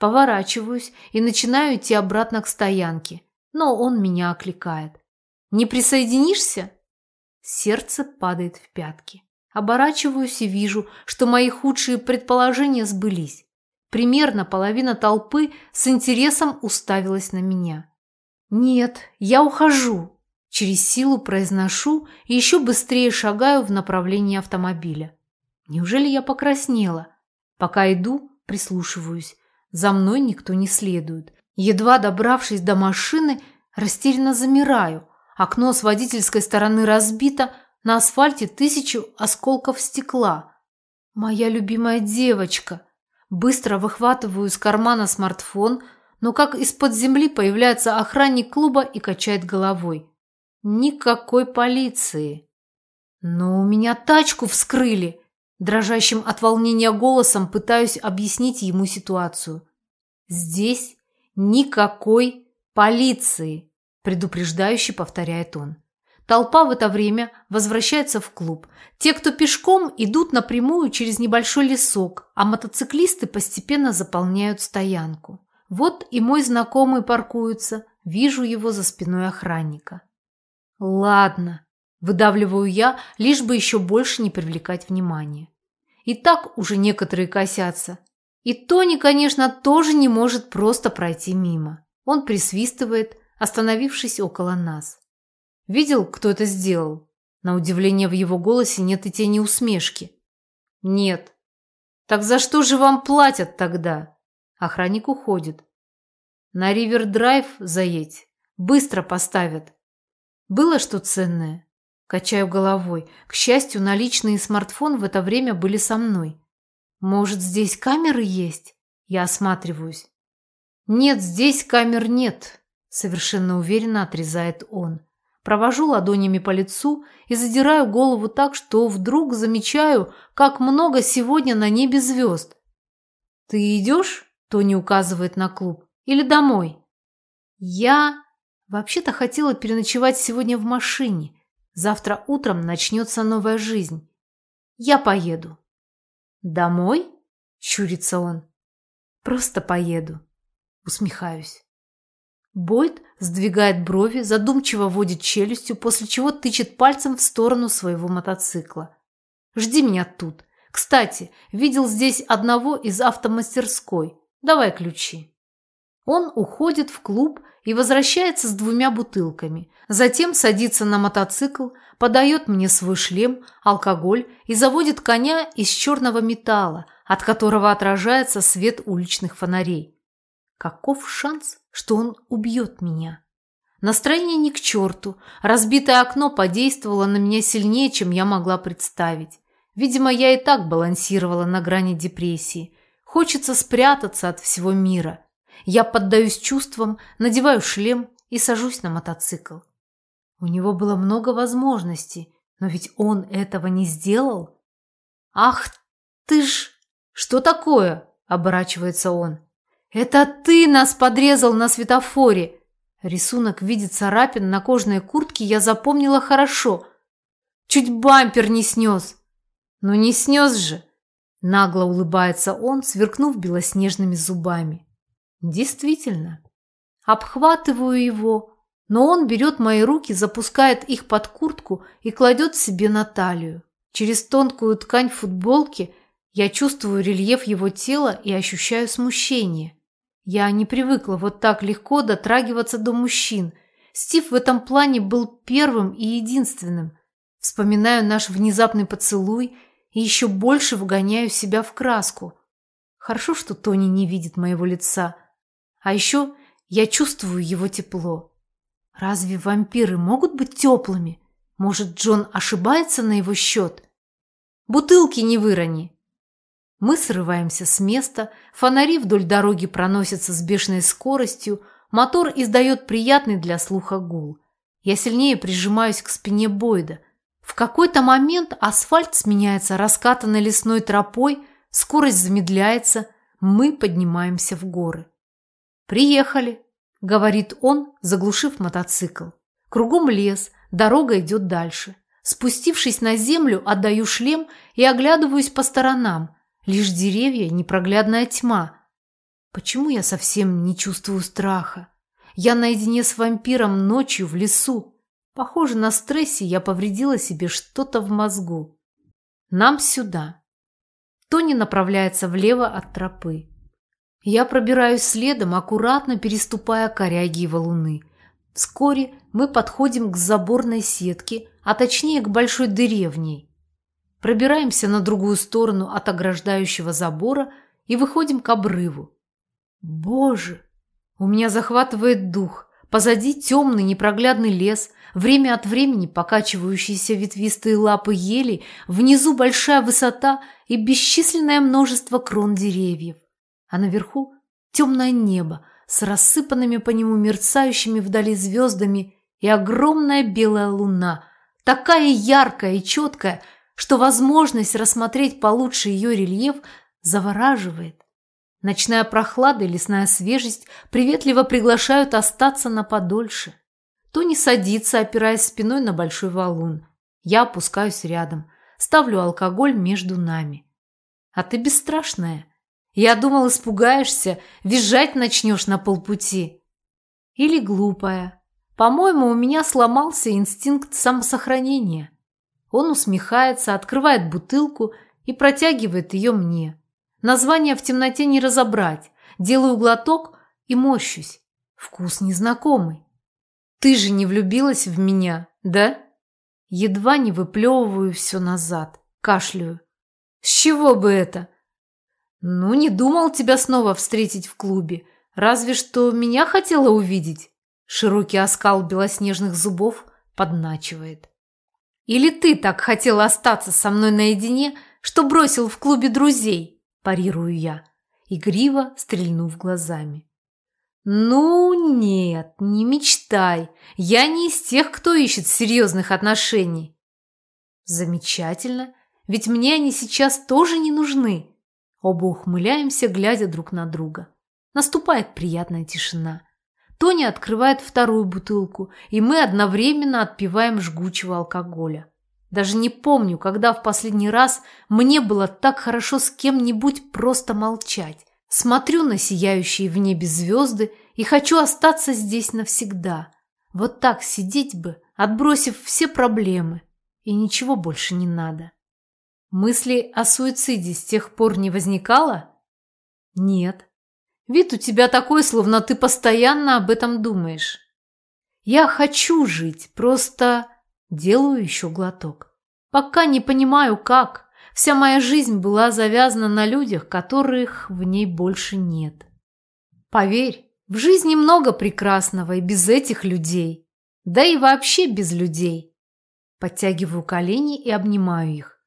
Поворачиваюсь и начинаю идти обратно к стоянке, но он меня окликает. «Не присоединишься?» Сердце падает в пятки. Оборачиваюсь и вижу, что мои худшие предположения сбылись. Примерно половина толпы с интересом уставилась на меня. «Нет, я ухожу!» Через силу произношу и еще быстрее шагаю в направлении автомобиля. Неужели я покраснела? Пока иду, прислушиваюсь. За мной никто не следует. Едва добравшись до машины, растерянно замираю. Окно с водительской стороны разбито, на асфальте тысячу осколков стекла. Моя любимая девочка. Быстро выхватываю из кармана смартфон, но как из-под земли появляется охранник клуба и качает головой. Никакой полиции. Но у меня тачку вскрыли. Дрожащим от волнения голосом пытаюсь объяснить ему ситуацию. Здесь никакой полиции. Предупреждающе повторяет он. Толпа в это время возвращается в клуб. Те, кто пешком, идут напрямую через небольшой лесок, а мотоциклисты постепенно заполняют стоянку. Вот и мой знакомый паркуется, вижу его за спиной охранника. Ладно, выдавливаю я, лишь бы еще больше не привлекать внимания. И так уже некоторые косятся. И Тони, конечно, тоже не может просто пройти мимо. Он присвистывает, остановившись около нас. Видел, кто это сделал? На удивление в его голосе нет и тени усмешки. Нет. Так за что же вам платят тогда? Охранник уходит. На Ривер-драйв заедь. Быстро поставят. Было что ценное? Качаю головой. К счастью, наличные смартфон в это время были со мной. Может, здесь камеры есть? Я осматриваюсь. Нет, здесь камер нет, совершенно уверенно отрезает он. Провожу ладонями по лицу и задираю голову так, что вдруг замечаю, как много сегодня на небе звезд. «Ты идешь?» – Тони указывает на клуб. «Или домой?» «Я...» Вообще-то хотела переночевать сегодня в машине. Завтра утром начнется новая жизнь. Я поеду. Домой? Щурится он. Просто поеду. Усмехаюсь. Бойд сдвигает брови, задумчиво водит челюстью, после чего тычет пальцем в сторону своего мотоцикла. «Жди меня тут. Кстати, видел здесь одного из автомастерской. Давай ключи». Он уходит в клуб и возвращается с двумя бутылками. Затем садится на мотоцикл, подает мне свой шлем, алкоголь и заводит коня из черного металла, от которого отражается свет уличных фонарей. Каков шанс, что он убьет меня? Настроение ни к черту. Разбитое окно подействовало на меня сильнее, чем я могла представить. Видимо, я и так балансировала на грани депрессии. Хочется спрятаться от всего мира. Я поддаюсь чувствам, надеваю шлем и сажусь на мотоцикл. У него было много возможностей, но ведь он этого не сделал. «Ах ты ж! Что такое?» – оборачивается он. «Это ты нас подрезал на светофоре!» Рисунок в виде царапин на кожаной куртке я запомнила хорошо. Чуть бампер не снес. Ну не снес же. Нагло улыбается он, сверкнув белоснежными зубами. Действительно. Обхватываю его, но он берет мои руки, запускает их под куртку и кладет себе на талию. Через тонкую ткань футболки я чувствую рельеф его тела и ощущаю смущение. Я не привыкла вот так легко дотрагиваться до мужчин. Стив в этом плане был первым и единственным. Вспоминаю наш внезапный поцелуй и еще больше вгоняю себя в краску. Хорошо, что Тони не видит моего лица. А еще я чувствую его тепло. Разве вампиры могут быть теплыми? Может, Джон ошибается на его счет? Бутылки не вырони. Мы срываемся с места, фонари вдоль дороги проносятся с бешеной скоростью, мотор издает приятный для слуха гул. Я сильнее прижимаюсь к спине Бойда. В какой-то момент асфальт сменяется раскатанной лесной тропой, скорость замедляется, мы поднимаемся в горы. «Приехали», — говорит он, заглушив мотоцикл. Кругом лес, дорога идет дальше. Спустившись на землю, отдаю шлем и оглядываюсь по сторонам. Лишь деревья, непроглядная тьма. Почему я совсем не чувствую страха? Я наедине с вампиром ночью в лесу. Похоже, на стрессе я повредила себе что-то в мозгу. Нам сюда. Тони направляется влево от тропы. Я пробираюсь следом, аккуратно переступая коряги и валуны. Вскоре мы подходим к заборной сетке, а точнее к большой дыре в ней. Пробираемся на другую сторону от ограждающего забора и выходим к обрыву. Боже! У меня захватывает дух. Позади темный непроглядный лес, время от времени покачивающиеся ветвистые лапы ели, внизу большая высота и бесчисленное множество крон деревьев. А наверху темное небо с рассыпанными по нему мерцающими вдали звездами и огромная белая луна, такая яркая и четкая, что возможность рассмотреть получше ее рельеф завораживает. Ночная прохлада и лесная свежесть приветливо приглашают остаться на подольше. Тони садится, опираясь спиной на большой валун. Я опускаюсь рядом, ставлю алкоголь между нами. А ты бесстрашная. Я думал, испугаешься, визжать начнешь на полпути. Или глупая. По-моему, у меня сломался инстинкт самосохранения. Он усмехается, открывает бутылку и протягивает ее мне. Название в темноте не разобрать. Делаю глоток и морщусь. Вкус незнакомый. Ты же не влюбилась в меня, да? Едва не выплевываю все назад. Кашляю. С чего бы это? Ну, не думал тебя снова встретить в клубе. Разве что меня хотела увидеть. Широкий оскал белоснежных зубов подначивает. Или ты так хотела остаться со мной наедине, что бросил в клубе друзей? Парирую я, игриво стрельнув глазами. Ну нет, не мечтай. Я не из тех, кто ищет серьезных отношений. Замечательно, ведь мне они сейчас тоже не нужны. Оба ухмыляемся, глядя друг на друга. Наступает приятная тишина. Тони открывает вторую бутылку, и мы одновременно отпиваем жгучего алкоголя. Даже не помню, когда в последний раз мне было так хорошо с кем-нибудь просто молчать. Смотрю на сияющие в небе звезды и хочу остаться здесь навсегда. Вот так сидеть бы, отбросив все проблемы, и ничего больше не надо. Мысли о суициде с тех пор не возникало? Нет. Вид у тебя такой, словно ты постоянно об этом думаешь. Я хочу жить, просто делаю еще глоток. Пока не понимаю, как. Вся моя жизнь была завязана на людях, которых в ней больше нет. Поверь, в жизни много прекрасного и без этих людей. Да и вообще без людей. Подтягиваю колени и обнимаю их.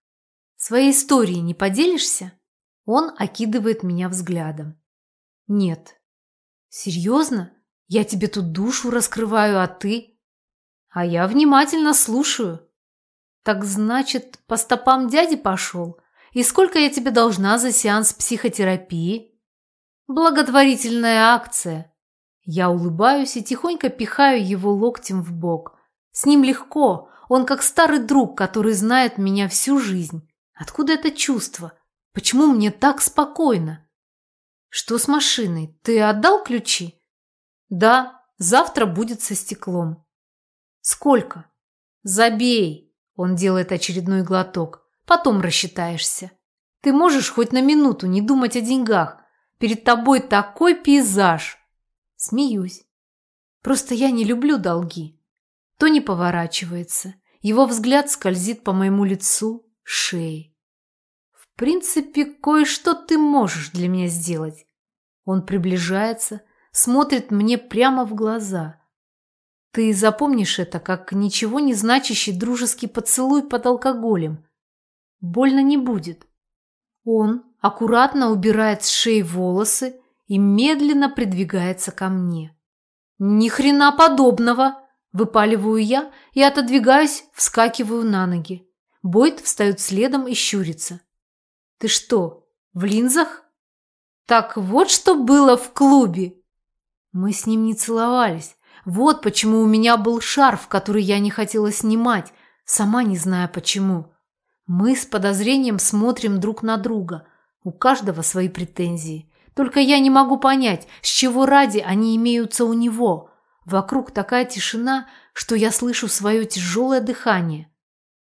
Своей историей не поделишься? Он окидывает меня взглядом. Нет. Серьезно? Я тебе тут душу раскрываю, а ты? А я внимательно слушаю. Так значит, по стопам дяди пошел? И сколько я тебе должна за сеанс психотерапии? Благотворительная акция. Я улыбаюсь и тихонько пихаю его локтем в бок. С ним легко, он как старый друг, который знает меня всю жизнь. Откуда это чувство? Почему мне так спокойно? Что с машиной? Ты отдал ключи? Да, завтра будет со стеклом. Сколько? Забей. Он делает очередной глоток. Потом рассчитаешься. Ты можешь хоть на минуту не думать о деньгах. Перед тобой такой пейзаж. Смеюсь. Просто я не люблю долги. То не поворачивается. Его взгляд скользит по моему лицу, шеи. В принципе, кое-что ты можешь для меня сделать. Он приближается, смотрит мне прямо в глаза. Ты запомнишь это как ничего не значащий дружеский поцелуй под алкоголем. Больно не будет. Он аккуратно убирает с шеи волосы и медленно придвигается ко мне. Ни хрена подобного, выпаливаю я и отодвигаюсь, вскакиваю на ноги. Бойд встает следом и щурится. «Ты что, в линзах?» «Так вот что было в клубе!» Мы с ним не целовались. Вот почему у меня был шарф, который я не хотела снимать, сама не зная почему. Мы с подозрением смотрим друг на друга. У каждого свои претензии. Только я не могу понять, с чего ради они имеются у него. Вокруг такая тишина, что я слышу свое тяжелое дыхание.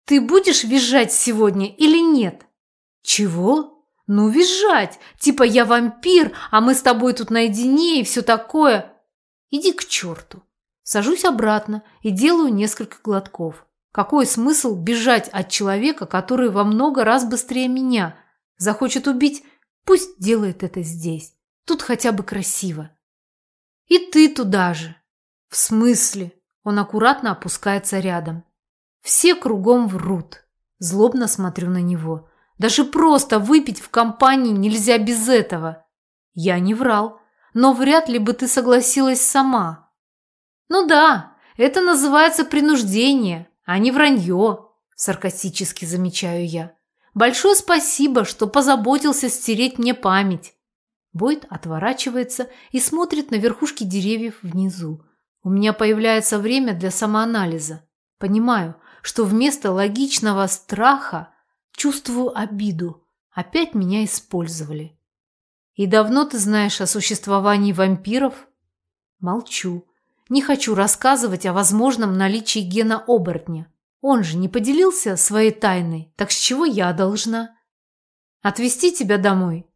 Ты будешь визжать сегодня или нет? Чего? Ну, визжать. Типа я вампир, а мы с тобой тут наедине и все такое. Иди к черту. Сажусь обратно и делаю несколько глотков. Какой смысл бежать от человека, который во много раз быстрее меня? Захочет убить? Пусть делает это здесь. Тут хотя бы красиво. И ты туда же. В смысле? Он аккуратно опускается рядом. Все кругом врут. Злобно смотрю на него. Даже просто выпить в компании нельзя без этого. Я не врал, но вряд ли бы ты согласилась сама. Ну да, это называется принуждение, а не вранье, саркастически замечаю я. Большое спасибо, что позаботился стереть мне память. Бойд отворачивается и смотрит на верхушки деревьев внизу. У меня появляется время для самоанализа. Понимаю, что вместо логичного страха чувствую обиду. Опять меня использовали. И давно ты знаешь о существовании вампиров? Молчу. Не хочу рассказывать о возможном наличии гена оборотня. Он же не поделился своей тайной, так с чего я должна? Отвезти тебя домой?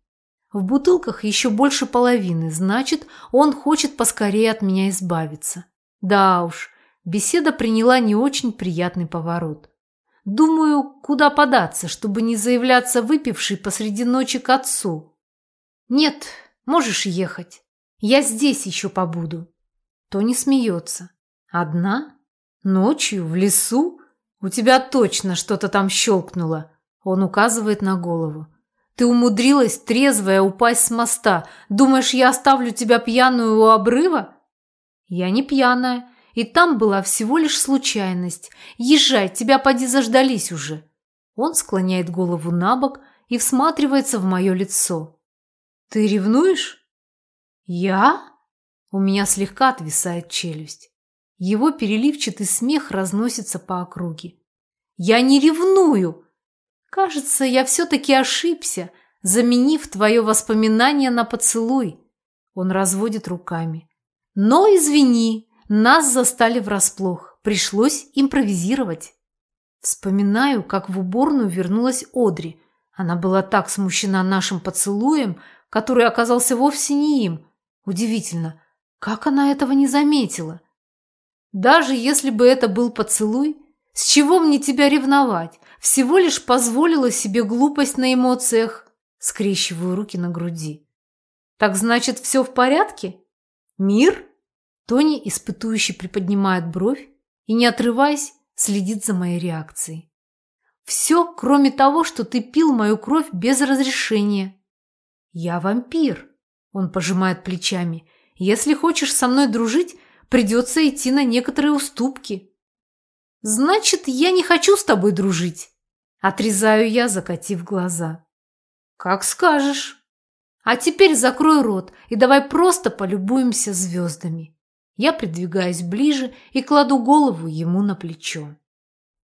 В бутылках еще больше половины, значит, он хочет поскорее от меня избавиться. Да уж, беседа приняла не очень приятный поворот. Думаю, куда податься, чтобы не заявляться выпивший посреди ночи к отцу. Нет, можешь ехать. Я здесь еще побуду. Тони смеется. Одна? Ночью? В лесу? У тебя точно что-то там щелкнуло. Он указывает на голову. Ты умудрилась трезвая упасть с моста. Думаешь, я оставлю тебя пьяную у обрыва? Я не пьяная. И там была всего лишь случайность. Езжай, тебя поди заждались уже. Он склоняет голову на бок и всматривается в мое лицо. Ты ревнуешь? Я? У меня слегка отвисает челюсть. Его переливчатый смех разносится по округе. Я не ревную. Кажется, я все-таки ошибся, заменив твое воспоминание на поцелуй. Он разводит руками. Но извини, нас застали врасплох. Пришлось импровизировать. Вспоминаю, как в уборную вернулась Одри. Она была так смущена нашим поцелуем, который оказался вовсе не им. Удивительно, как она этого не заметила? Даже если бы это был поцелуй, с чего мне тебя ревновать? Всего лишь позволила себе глупость на эмоциях. Скрещиваю руки на груди. Так значит, все в порядке? Мир? Тони, испытующий, приподнимает бровь и, не отрываясь, следит за моей реакцией. «Все, кроме того, что ты пил мою кровь без разрешения». «Я вампир», – он пожимает плечами. «Если хочешь со мной дружить, придется идти на некоторые уступки». «Значит, я не хочу с тобой дружить», – отрезаю я, закатив глаза. «Как скажешь». «А теперь закрой рот и давай просто полюбуемся звездами». Я придвигаюсь ближе и кладу голову ему на плечо.